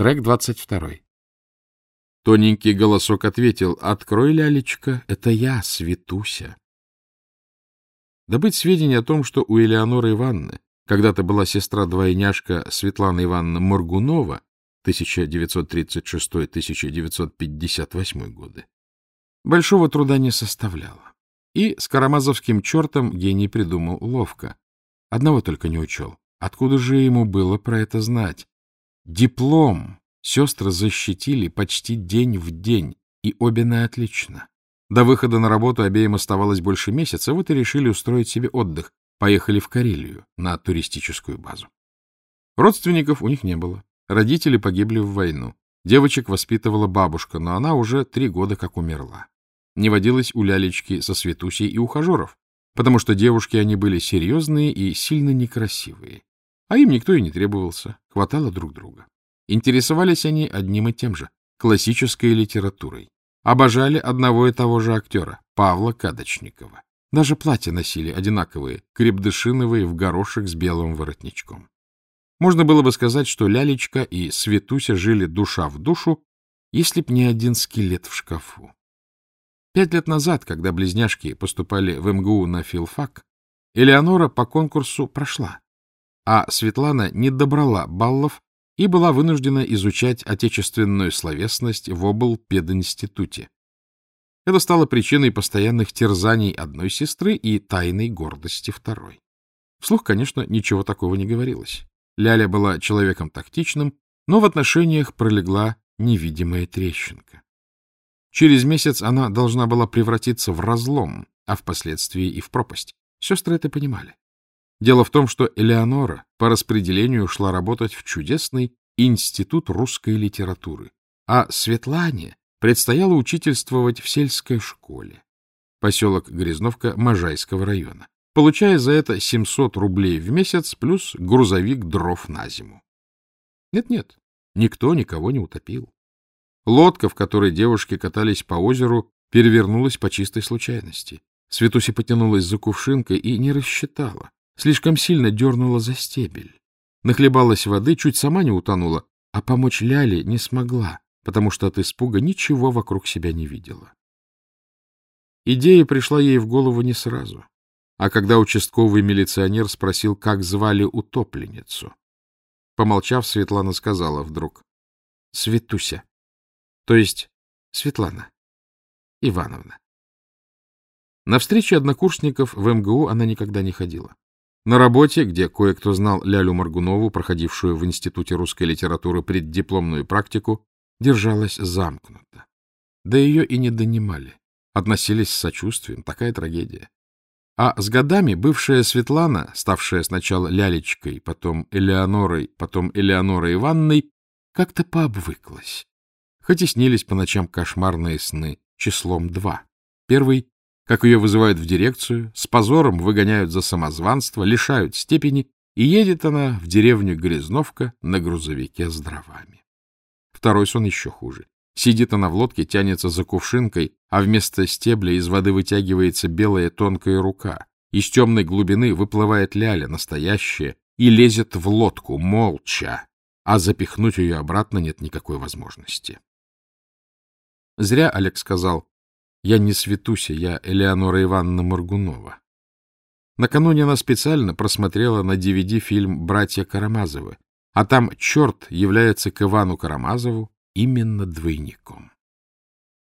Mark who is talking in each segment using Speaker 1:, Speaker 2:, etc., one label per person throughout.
Speaker 1: Трек двадцать второй.
Speaker 2: Тоненький голосок ответил, «Открой, лялечка, это я, Светуся». Добыть сведения о том, что у Элеоноры Ивановны когда-то была сестра-двойняшка Светлана Ивановна Моргунова, 1936-1958 годы, большого труда не составляло. И с карамазовским чертом гений придумал ловко. Одного только не учел. Откуда же ему было про это знать? Диплом сестры защитили почти день в день, и обе на отлично. До выхода на работу обеим оставалось больше месяца, вот и решили устроить себе отдых. Поехали в Карелию, на туристическую базу. Родственников у них не было. Родители погибли в войну. Девочек воспитывала бабушка, но она уже три года как умерла. Не водилось у лялечки со Светусей и ухажеров, потому что девушки они были серьезные и сильно некрасивые. А им никто и не требовался, хватало друг друга. Интересовались они одним и тем же — классической литературой. Обожали одного и того же актера, Павла Кадочникова. Даже платья носили одинаковые, крепдышиновые в горошек с белым воротничком. Можно было бы сказать, что Лялечка и Светуся жили душа в душу, если б не один скелет в шкафу. Пять лет назад, когда близняшки поступали в МГУ на филфак, Элеонора по конкурсу прошла, а Светлана не добрала баллов и была вынуждена изучать отечественную словесность в облпединституте. Это стало причиной постоянных терзаний одной сестры и тайной гордости второй. Вслух, конечно, ничего такого не говорилось. Ляля была человеком тактичным, но в отношениях пролегла невидимая трещинка. Через месяц она должна была превратиться в разлом, а впоследствии и в пропасть. Сестры это понимали. Дело в том, что Элеонора по распределению шла работать в чудесный Институт русской литературы, а Светлане предстояло учительствовать в сельской школе, поселок Грязновка Можайского района, получая за это 700 рублей в месяц плюс грузовик дров на зиму. Нет-нет, никто никого не утопил. Лодка, в которой девушки катались по озеру, перевернулась по чистой случайности. Светуся потянулась за кувшинкой и не рассчитала слишком сильно дернула за стебель. Нахлебалась воды, чуть сама не утонула, а помочь Ляле не смогла, потому что от испуга ничего вокруг себя не видела. Идея пришла ей в голову не сразу, а когда участковый милиционер спросил, как звали утопленницу. Помолчав, Светлана сказала вдруг. — Светуся. То есть Светлана Ивановна. На встречи однокурсников в МГУ она никогда не ходила. На работе, где кое-кто знал Лялю Маргунову, проходившую в Институте русской литературы преддипломную практику, держалась замкнуто. Да ее и не донимали. Относились с сочувствием. Такая трагедия. А с годами бывшая Светлана, ставшая сначала Лялечкой, потом Элеонорой, потом Элеонорой Ивановной, как-то пообвыклась. Хоть и снились по ночам кошмарные сны, числом два. Первый как ее вызывают в дирекцию, с позором выгоняют за самозванство, лишают степени, и едет она в деревню Грязновка на грузовике с дровами. Второй сон еще хуже. Сидит она в лодке, тянется за кувшинкой, а вместо стебля из воды вытягивается белая тонкая рука. Из темной глубины выплывает ляля, настоящая, и лезет в лодку, молча, а запихнуть ее обратно нет никакой возможности. Зря Олег сказал, я не Светуся, я Элеонора Ивановна Моргунова. Накануне она специально просмотрела на DVD фильм «Братья Карамазовы», а там черт является к Ивану Карамазову именно двойником.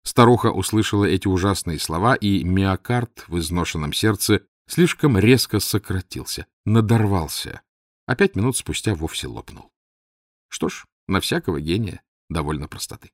Speaker 2: Старуха услышала эти ужасные слова, и миокард в изношенном сердце слишком резко сократился, надорвался, а пять минут спустя вовсе лопнул. Что ж, на всякого гения довольно простоты.